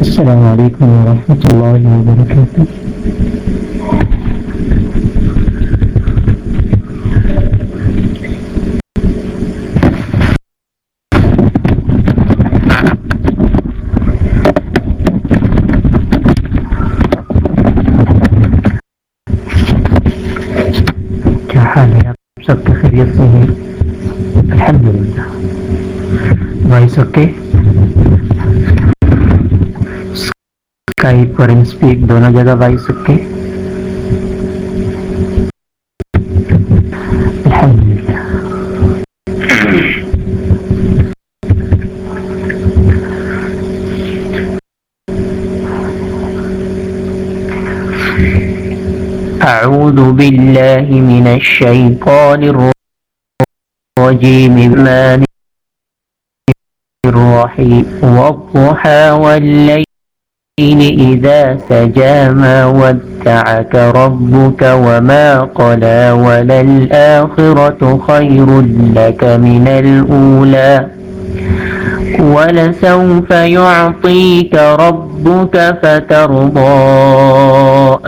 السلام علیکم ورحمۃ اللہ وبرکاتہ کیا حال ہے آپ سب کی خیریت سے ہیں الحمد للہ وائس اوکے اسکائپ اور اسپیک دونوں جگہ وائس اوکے أعوذ بالله من الشيطان الرجيم. الرحمن الرحيم. والضحى والليل إذا سجى ما ودعك ربك وما قلى وللآخرة خير لك من الأولى ولسوف يعطيك ربك فترضى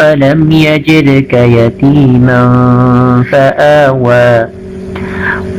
ألم يجدك يتيما فآوى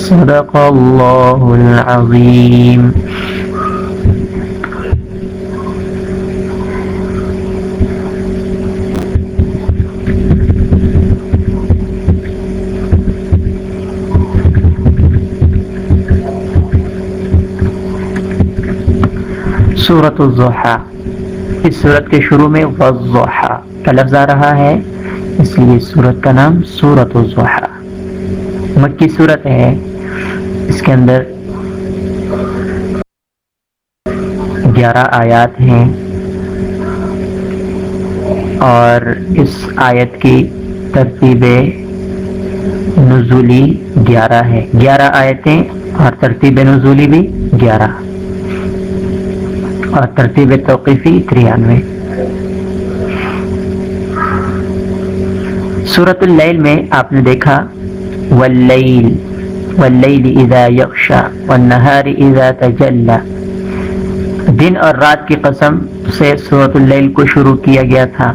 صدق الله العظيم سورت الضحا اس صورت کے شروع میں وضحا کا لفظ آ رہا ہے، اس لیے سورت کا نام سورت الضحا مکی صورت ہے۔ کے اندر گیارہ آیات ہیں اور اس آیت کی ترتیب نزولی گیارہ ہے۔ گیارہ آیتیں اور ترتیب نزولی بھی گیارہ۔ اور ترتیب توقیفی تریانوے سورت اللیل میں آپ نے دیکھا واللیل واللیل اذا یغشا والنہار اذا تجلا۔ دن اور رات کی قسم سے سورت اللیل کو شروع کیا گیا تھا۔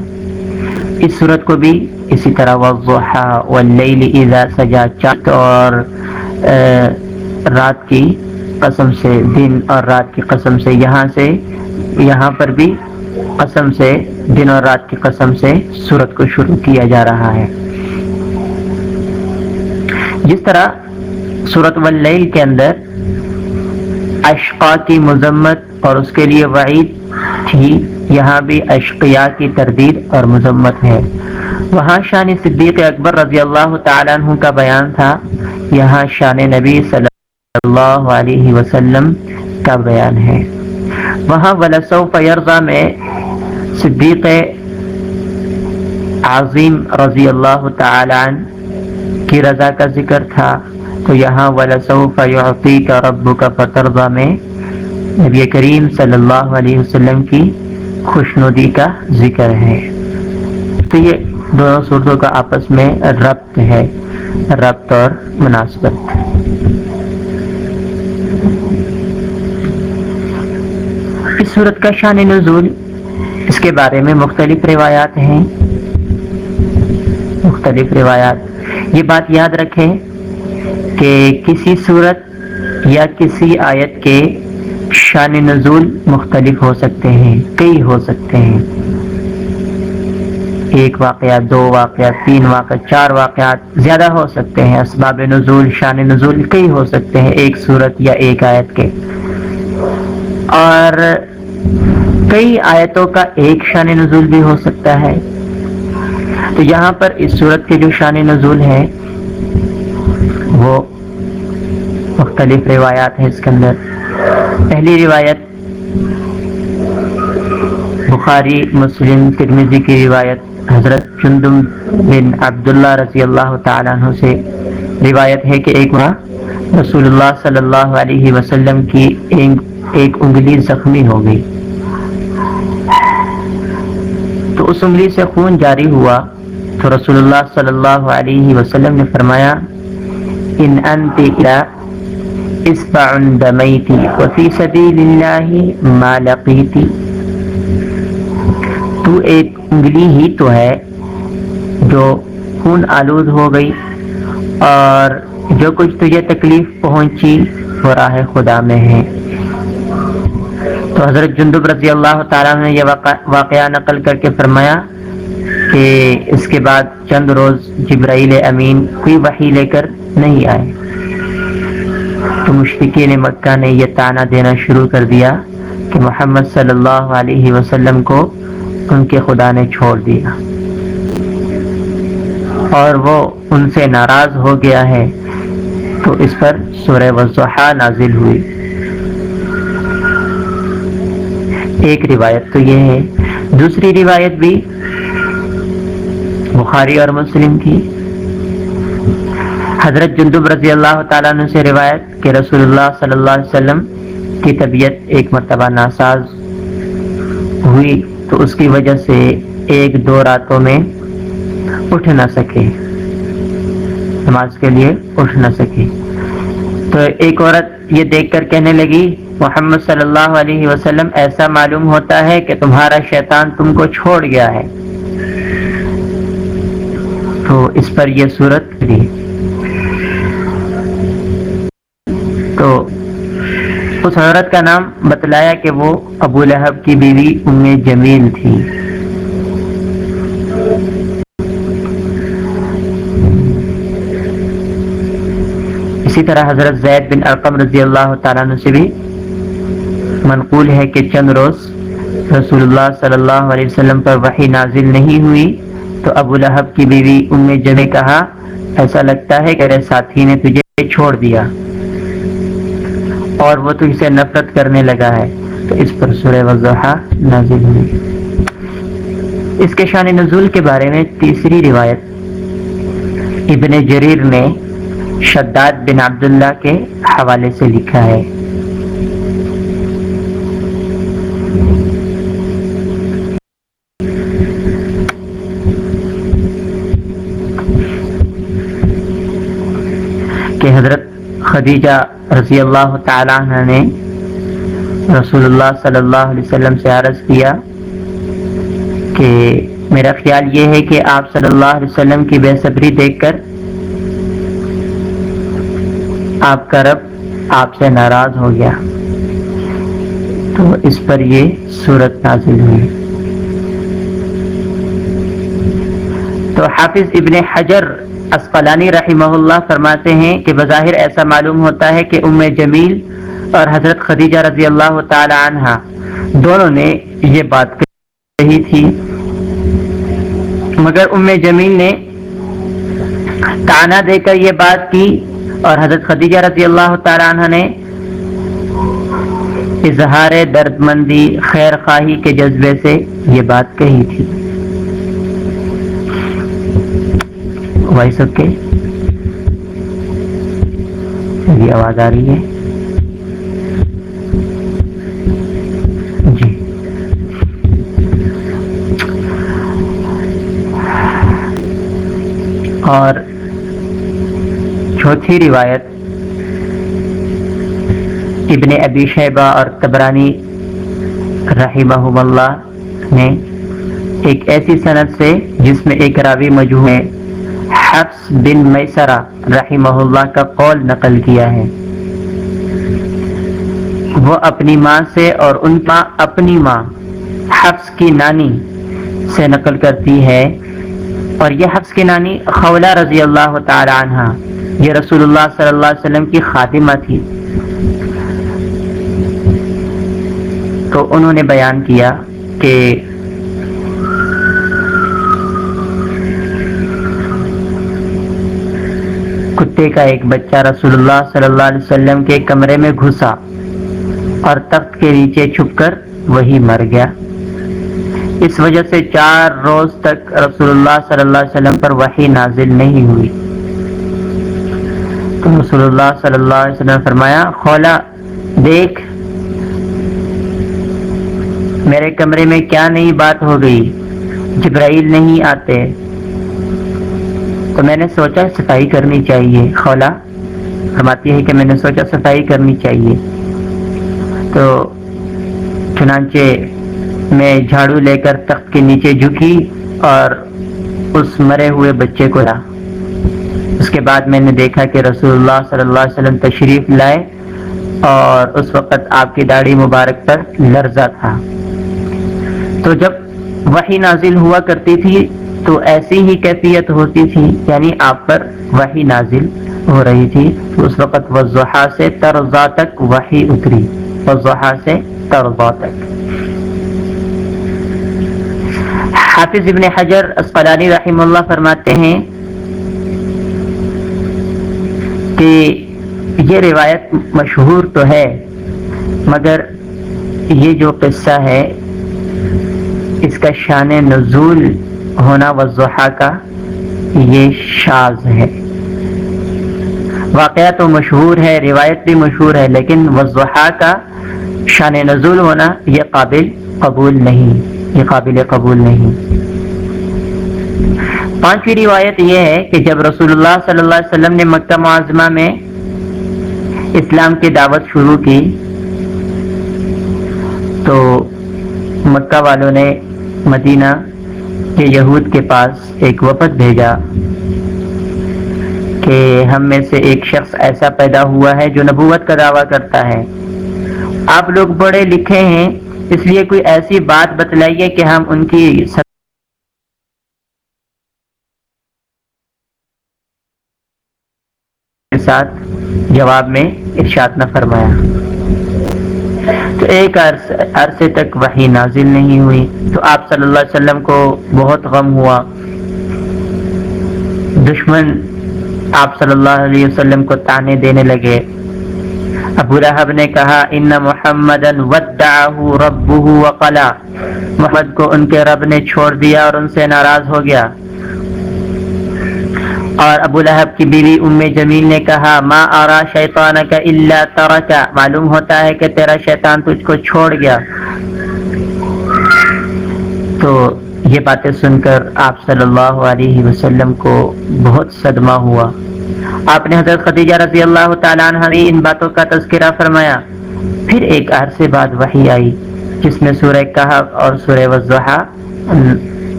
اس صورت کو بھی اسی طرح والضحا واللیل اذا سجا۔ چاند اور رات کی قسم سے، دن اور رات کی قسم سے۔ یہاں سے، یہاں پر بھی قسم سے، دن اور رات کی قسم سے سورت کو شروع کیا جا رہا ہے۔ جس طرح سورت واللیل کے اندر اشقا کی مذمت اور اس کے لیے وعید تھی، یہاں بھی اشقیا کی تردید اور مذمت ہے۔ وہاں شان صدیق اکبر رضی اللہ تعالیٰ عنہ کا بیان تھا۔ یہاں شان نبی صلی اللہ علیہ وسلم کا بیان ہے۔ وہاں ولسو فیرزا میں صدیق عظیم رضی اللہ تعالی عنہ کی رضا کا ذکر تھا۔ تو یہاں ولسو فیعطی کا رب کا میں نبی کریم صلی اللہ علیہ وسلم کی خوشنودی کا ذکر ہے۔ تو یہ دونوں صورتوں کا آپس میں ربط ہے، ربط اور مناسبت۔ اس صورت کا شان نزول اس کے بارے میں مختلف روایات ہیں۔ مختلف روایات۔ یہ بات یاد رکھیں کہ کسی صورت یا کسی آیت کے شان نزول مختلف ہو سکتے ہیں، کئی ہو سکتے ہیں۔ ایک واقعہ، دو واقعات تین واقعات چار واقعات زیادہ ہو سکتے ہیں۔ اسباب نزول، شان نزول کئی ہو سکتے ہیں ایک صورت یا ایک آیت کے۔ اور کئی آیتوں کا ایک شان نزول بھی ہو سکتا ہے۔ تو یہاں پر اس صورت کے جو شان نزول ہے وہ مختلف روایات ہیں اس کے اندر۔ پہلی روایت بخاری، مسلم ترمیزی کی روایت حضرت چندم بن عبداللہ رضی اللہ تعالیٰ عنہ سے روایت ہے کہ ایک وہاں رسول اللہ صلی اللہ علیہ وسلم کی ایک انگلی زخمی ہو گئی۔ تو اس انگلی سے خون جاری ہوا تو رسول اللہ صلی اللہ علیہ وسلم نے فرمایا ان انت الا اسبع دمیتی وفی سبیل اللہ ما لقیتی تو ایک انگلی ہی تو ہے جو خون آلود ہو گئی، اور جو کچھ تجھے تکلیف پہنچی وہ راہ خدا میں ہے۔ تو حضرت جندب رضی اللہ تعالیٰ نے یہ واقعہ نقل کر کے فرمایا کہ اس کے بعد چند روز جبرائیل امین کوئی وحی لے کر نہیں آئے۔ تو مشفقین مکہ نے یہ تانا دینا شروع کر دیا کہ محمد صلی اللہ علیہ وسلم کو ان کے خدا نے چھوڑ دیا۔ اور وہ ان سے ناراض ہو گیا ہے۔ تو اس پر سورہ وضحا نازل ہوئی۔ ایک روایت تو یہ ہے، دوسری روایت بھی بخاری اور مسلم کی۔ حضرت جندب رضی اللہ تعالیٰ عنہ سے روایت کہ رسول اللہ صلی اللہ علیہ وسلم کی طبیعت ایک مرتبہ ناساز ہوئی تو اس کی وجہ سے ایک دو راتوں میں اٹھ نہ سکے، نماز کے لیے اٹھ نہ سکے۔ تو ایک عورت یہ دیکھ کر کہنے لگی، محمد صلی اللہ علیہ وسلم، ایسا معلوم ہوتا ہے کہ تمہارا شیطان تم کو چھوڑ گیا ہے۔ تو اس پر یہ صورت دی تو اس عورت کا نام بتلایا کہ وہ ابو لہب کی بیوی ام جمیل تھی۔ اسی طرح حضرت زید بن ارقم رضی اللہ تعالیٰ عنہ سے بھی منقول ہے کہ چند روز رسول اللہ صلی اللہ علیہ وسلم پر وحی نازل نہیں ہوئی تو ابو لہب کی بیوی ام جمع کہا، ایسا لگتا ہے کہ ساتھی نے تجھے چھوڑ دیا۔ اور وہ تجھ سے نفرت کرنے لگا ہے۔ تو اس پر سورہ وضحا نازل ہوئی۔ اس کے شان نزول کے بارے میں تیسری روایت۔ ابن جریر نے شداد بن عبداللہ کے حوالے سے لکھا ہے۔ کہ حضرت خدیجہ رضی اللہ تعالیٰ عنہ نے رسول اللہ صلی اللہ علیہ وسلم سے عرض کیا کہ میرا خیال یہ ہے کہ آپ صلی اللہ علیہ وسلم کی بے صبری دیکھ کر آپ کا رب آپ سے ناراض ہو گیا تو اس پر یہ صورت نازل ہوئی۔ تو حافظ ابن حجر اسقلانی رحمہ اللہ فرماتے ہیں کہ بظاہر ایسا معلوم ہوتا ہے کہ ام جمیل اور حضرت خدیجہ رضی اللہ تعالی عنہ دونوں نے یہ بات کہی تھی۔ مگر ام جمیل نے تانا دے کر یہ بات کی اور حضرت خدیجہ رضی اللہ تعالی عنہ نے اظہار درد مندی خیر خواہی کے جذبے سے یہ بات کہی تھی۔ وائس اوکے میری آواز آ رہی ہے۔ جی۔ اور چوتھی روایت ابن ابی شیبہ اور تبرانی رحمہ اللہ نے ایک ایسی صنعت سے جس میں ایک راوی مجھو ہے۔ حفظ بن میسرہ رحمہ اللہ کا قول نقل کیا ہے۔ وہ اپنی ماں سے اور ان کا اپنی ماں حفظ کی نانی سے نقل کرتی ہے اور یہ حفظ کی نانی خولہ رضی اللہ تعالی عنہ، یہ رسول اللہ صلی اللہ علیہ وسلم کی خاتمہ تھی۔ تو انہوں نے بیان کیا کہ کتے کا ایک بچہ رسول اللہ صلی اللہ علیہ وسلم کے کمرے میں گھسا اور تخت کے نیچے چھپ کر وہی مر گیا۔ اس وجہ سے چار روز تک رسول اللہ صلی اللہ علیہ وسلم پر وحی نازل نہیں ہوئی۔ تو رسول اللہ صلی اللہ علیہ وسلم فرمایا خولا دیکھ، میرے کمرے میں کیا نئی بات ہو گئی؟ جبرائیل نہیں آتے۔ تو میں نے سوچا صفائی کرنی چاہیے۔ خولا فرماتی ہے کہ میں نے سوچا صفائی کرنی چاہیے۔ تو چنانچہ میں جھاڑو لے کر تخت کے نیچے جھکی اور اس مرے ہوئے بچے کو رہا اس کے بعد میں نے دیکھا کہ رسول اللہ صلی اللہ علیہ وسلم تشریف لائے اور اس وقت آپ کی داڑھی مبارک پر لرزہ تھا۔ تو جب وہی نازل ہوا کرتی تھی تو ایسی ہی کیفیت ہوتی تھی یعنی آپ پر وہی نازل ہو رہی تھی۔ اس وقت وضحا سے ترزا تک وہی اتری۔ وضحا سے ترزا تک۔ حافظ ابن حجر اسقلانی رحم اللہ فرماتے ہیں کہ یہ روایت مشہور تو ہے، مگر یہ جو قصہ ہے، اس کا شان نزول ہونا وضحا کا یہ شاز ہے۔ واقعہ تو مشہور ہے، روایت بھی مشہور ہے، لیکن وضحا کا شان نزول ہونا یہ قابل قبول نہیں، یہ قابل قبول نہیں۔ پانچویں روایت یہ ہے کہ جب رسول اللہ صلی اللہ علیہ وسلم نے مکہ معظمہ میں اسلام کی دعوت شروع کی، تو مکہ والوں نے مدینہ کے یہود کے پاس ایک وفد بھیجا کہ ہم میں سے ایک شخص ایسا پیدا ہوا ہے جو نبوت کا دعویٰ کرتا ہے۔ آپ لوگ بڑے لکھے ہیں، اس لیے کوئی ایسی بات بتلائیے کہ ہم ان کی ساتھ جواب میں ارشاد نہ فرمایا۔ تو ایک عرصے تک وہی نازل نہیں ہوئی۔ تو آپ صلی اللہ علیہ وسلم کو بہت غم ہوا۔ دشمن آپ صلی اللہ علیہ وسلم کو تانے دینے لگے۔ ابو رحب نے کہا، ان محمد وقلا محمد کو ان کے رب نے چھوڑ دیا اور ان سے ناراض ہو گیا۔ اور ابو لہب کی بیوی ام جمیل نے کہا، ما آرا شیطان کا اللہ ترکا معلوم ہوتا ہے کہ تیرا شیطان تجھ کو چھوڑ گیا۔ تو یہ باتیں سن کر آپ صلی اللہ علیہ وسلم کو بہت صدمہ ہوا۔ آپ نے حضرت خدیجہ رضی اللہ تعالیٰ عنہ ان باتوں کا تذکرہ فرمایا۔ پھر ایک عرصے بعد وحی آئی، جس میں سورہ کہف اور سورہ وضحا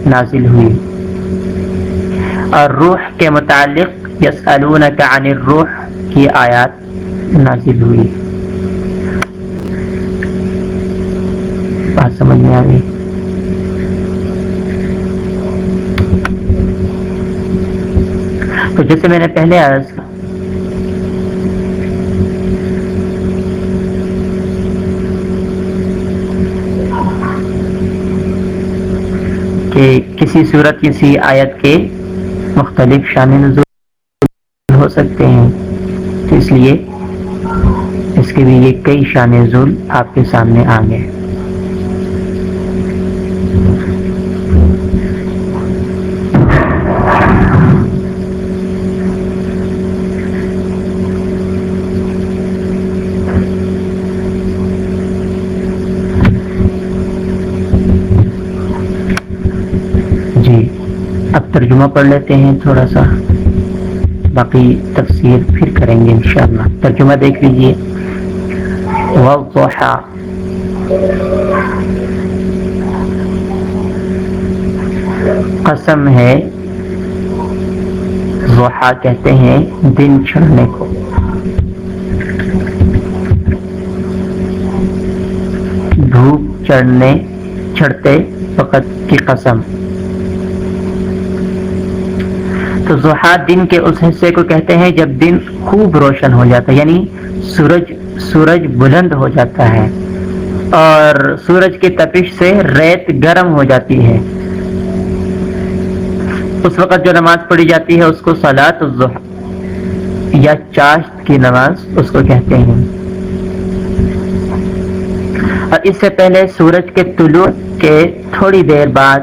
نازل ہوئی۔ اور روح کے متعلق یسألونک عن الروح کی آیات نازل ہوئی۔ بات سمجھ میں آ گئی؟ تو جیسے میں نے پہلے عرض کہ کسی صورت کسی آیت کے مختلف شان نزول ہو سکتے ہیں۔ تو اس لیے اس کے بھی یہ کئی شان نزول آپ کے سامنے آ گئے۔ ترجمہ پڑھ لیتے ہیں، تھوڑا سا باقی تفسیر پھر کریں گے انشاءاللہ۔ ترجمہ دیکھ لیجیے قسم ہے۔ وحا کہتے ہیں دن چڑھنے کو۔ دھوپ چڑھنے، چڑھتے وقت کی قسم۔ تو زحا دن کے اس حصے کو کہتے ہیں جب دن خوب روشن ہو جاتا ہے یعنی سورج سورج بلند ہو جاتا ہے۔ اور سورج کی تپش سے ریت گرم ہو جاتی ہے۔ اس وقت جو نماز پڑھی جاتی ہے، اس کو سلاد یا چاشت کی نماز اس کو کہتے ہیں۔ اور اس سے پہلے سورج کے طلوع کے تھوڑی دیر بعد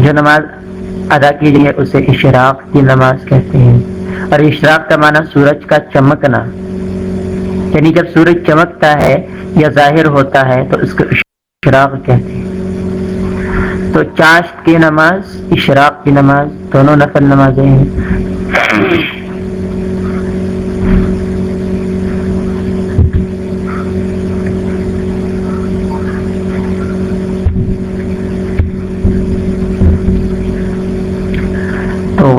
جو نماز ادا کی جائے اسے اشراق کی نماز کہتے ہیں۔ اور اشراق کا معنی سورج کا چمکنا۔ یعنی جب سورج چمکتا ہے یا ظاہر ہوتا ہے تو اس کو اشراق کہتے ہیں۔ تو چاشت کی نماز، اشراق کی نماز، دونوں نفل نمازیں ہیں۔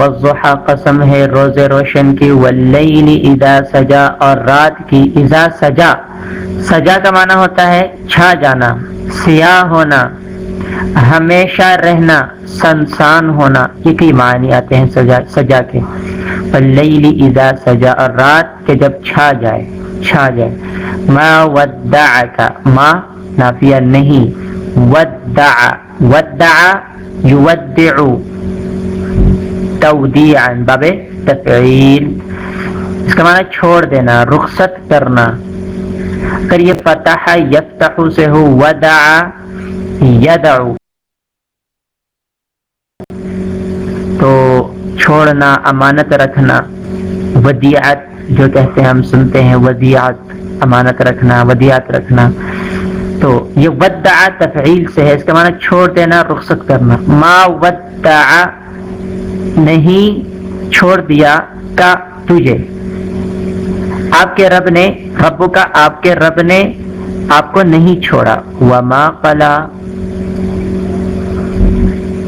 وضحا قسم ہے، روز روشن کی، واللیل اذا سجا اور رات کی اذا سجا۔ سجا کا معنی ہوتا ہے چھا جانا، سیاہ ہونا، ہمیشہ رہنا، سنسان ہونا۔ یہ کئی معنی آتے ہیں سجا سجا کے۔ واللیل اذا سجا اور رات کے جب چھا جائے چھا جائے۔ ما ودعکا ما نافیہ نہیں۔ ودع ودع یودعو۔ باب تفعیل۔ اس کا معنی چھوڑ دینا، رخصت کرنا۔ اگر یہ فتح یفتح سے ہو، ودع، یدعو۔ تو چھوڑنا، امانت رکھنا، ودیعت، جو کہتے ہیں، ہم سنتے ہیں، ودیعت، امانت رکھنا، ودیعت رکھنا۔ تو یہ ودع تفعیل سے ہے، اس کا معنی چھوڑ دینا، رخصت کرنا۔ ما ودع نہیں چھوڑ دیا کا تجھے۔ آپ کے رب نے رب کا آپ کے رب نے آپ کو نہیں چھوڑا۔ وما قلا۔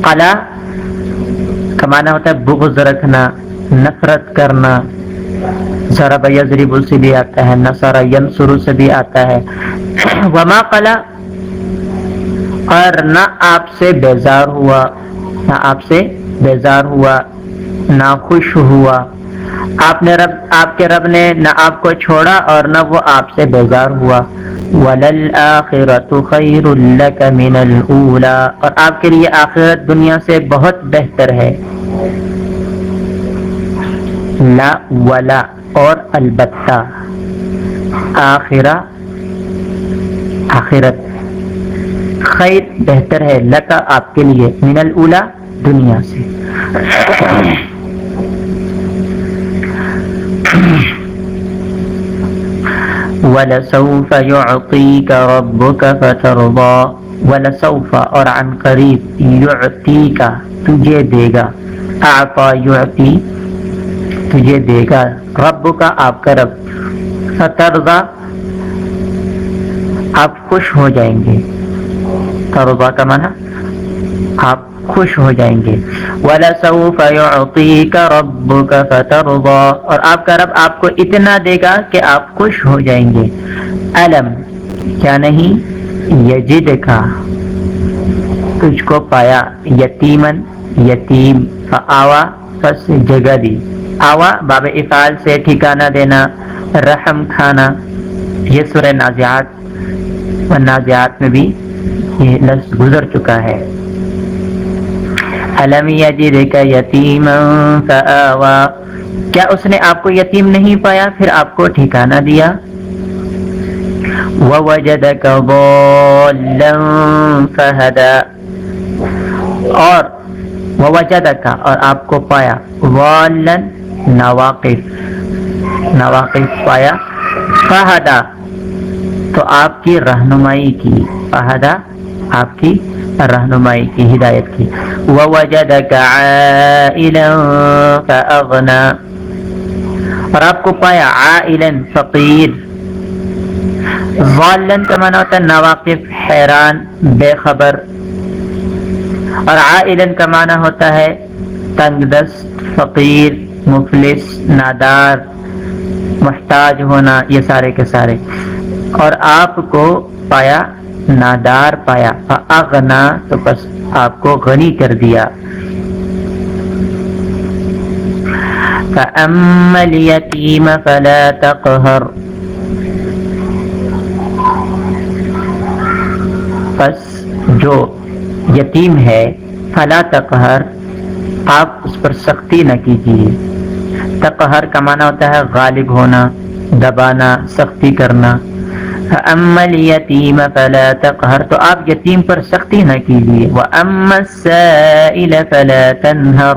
قلا۔ کمانا ہوتا ہے بغض رکھنا، نفرت کرنا۔ ذرا یزریب سے بھی آتا ہے نصارا ینصر سے بھی آتا ہے۔ وما قلا۔ اور نہ آپ سے بیزار ہوا، نہ آپ سے بیزار ہوا، نہ خوش ہوا۔ آپ نے رب، آپ کے رب نے نہ آپ کو چھوڑا اور نہ وہ آپ سے بیزار ہوا۔ وَلَلْآخِرَةُ خَيْرٌ لَكَ مِنَ الْأُولَى۔ اور آپ کے لیے آخرت دنیا سے بہت بہتر ہے۔ لا ولا اور البتہ۔ آخرہ، آخرت خیر بہتر ہے لکا آپ کے لیے۔ من الاولا دنیا سے۔ وَلَسَوْفَ يُعْطِيكَ رَبُّكَ فَتَرْضَى، وَلَسَوْفَ اور عن قریب يُعْطِيكَ تجھے دے گا۔ اعطا يعطي تجھے دے گا۔ رب کا آپ کا رب۔ فترضا آپ خوش ہو جائیں گے۔ ترضا کا معنی آپ خوش ہو جائیں گے۔ وَلَسَوْفَ يُعْطِيكَ رَبُّكَ فَتَرْضَى۔ اور آپ کا رب آپ کو اتنا دے گا کہ آپ خوش ہو جائیں گے۔ علم کیا نہیں؟ یجد کا۔ تجھ کو پایا۔ یتیمن یتیم۔ فآوا پس جگہ دی۔ آوا باب افعال سے ٹھکانہ دینا۔ رحم کھانا۔ یہ سورہ نازیات و نازیات میں بھی یہ لفظ گزر چکا ہے۔ علم یجدک یتیما فآوا کیا اس نے آپ کو یتیم نہیں پایا؟ پھر آپ کو ٹھکانہ دیا۔ ووجدک ضالا فہدا اور ووجدک اور آپ کو پایا۔ ضالا نواقف۔ نواقف پایا۔ فہدا تو آپ کی رہنمائی کی۔ فہدا آپ کی رہنمائی کی، ہدایت کی۔ وَوَجَدَكَ عَائِلًا فَأَغْنَا اور آپ کو پایا عائلن فقیر۔ ظالن کا معنی ہوتا ہے نواقف، حیران، بے خبر۔ اور عائلن کا معنی ہوتا ہے تنگ دست، فقیر، مفلس، نادار، محتاج ہونا، یہ سارے کے سارے۔ اور آپ کو پایا نادار پایا۔ اغنا تو بس آپ کو غنی کر دیا۔ فَأَمَّا الْيَتِيمَ فَلَا تَقْهَرْ۔ پس جو یتیم ہے، فلا تقہر آپ اس پر سختی نہ کیجیے۔ تقہر کا معنی ہوتا ہے غالب ہونا، دبانا، سختی کرنا۔ امل یتیم فلا تقہر تو آپ یتیم پر سختی نہ کیجیے۔ وہ ام فلا تنہر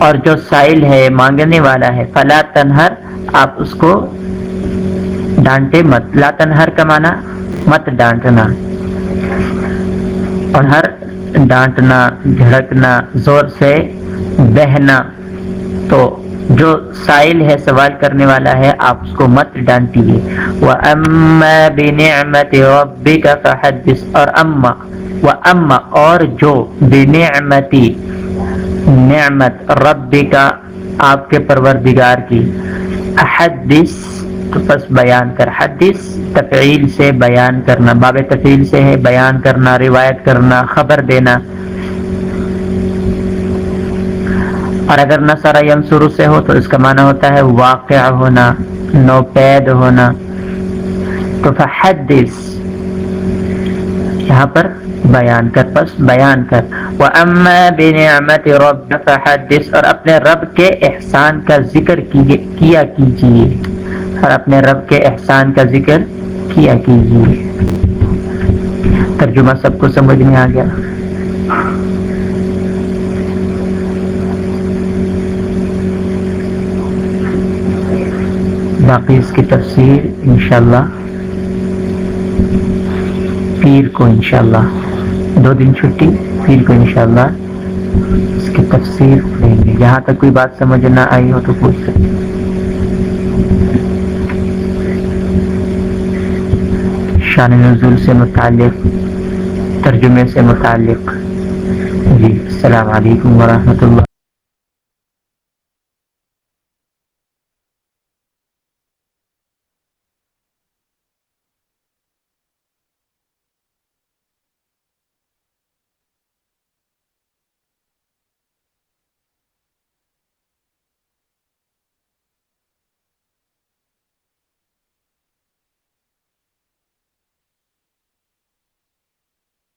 اور جو سائل ہے، مانگنے والا ہے، فلا تنہر آپ اس کو ڈانٹے مت۔ لا تنہر کا معنی مت ڈانٹنا۔ اور ہر ڈانٹنا، جھڑکنا، زور سے بہنا تو جو سائل ہے، سوال کرنے والا ہے، آپ اس کو مت ڈانٹیے۔ وہ اما بنعمت ربک اور اما وہ اما اور جو بنعمتی نعمت ربی کا آپ کے پروردگار کی۔ احدث تو پس بیان کر۔ حدث، تفعیل سے بیان کرنا۔ باب تفعیل سے ہے، بیان کرنا، روایت کرنا، خبر دینا۔ اور اگر نصر یم سے ہو تو اس کا معنی ہوتا ہے واقع ہونا نو پید ہونا۔ تو فحدث، یہاں پر بیان کر، پس بیان کر۔ وہ بنعمت رب فحدث، اور اپنے رب کے احسان کا ذکر کیا کیجیے۔ اور اپنے رب کے احسان کا ذکر کیا کیجیے۔ ترجمہ سب کو سمجھ میں آ گیا۔ باقی اس کی تفسیر انشاءاللہ پیر کو انشاءاللہ دو دن چھٹی، پیر کو انشاءاللہ اس کی تفسیر دیں گے۔ جہاں تک کوئی بات سمجھ نہ آئی ہو تو پوچھ سکتے شان نزول سے متعلق، ترجمے سے متعلق۔ جی السلام علیکم ورحمۃ اللہ۔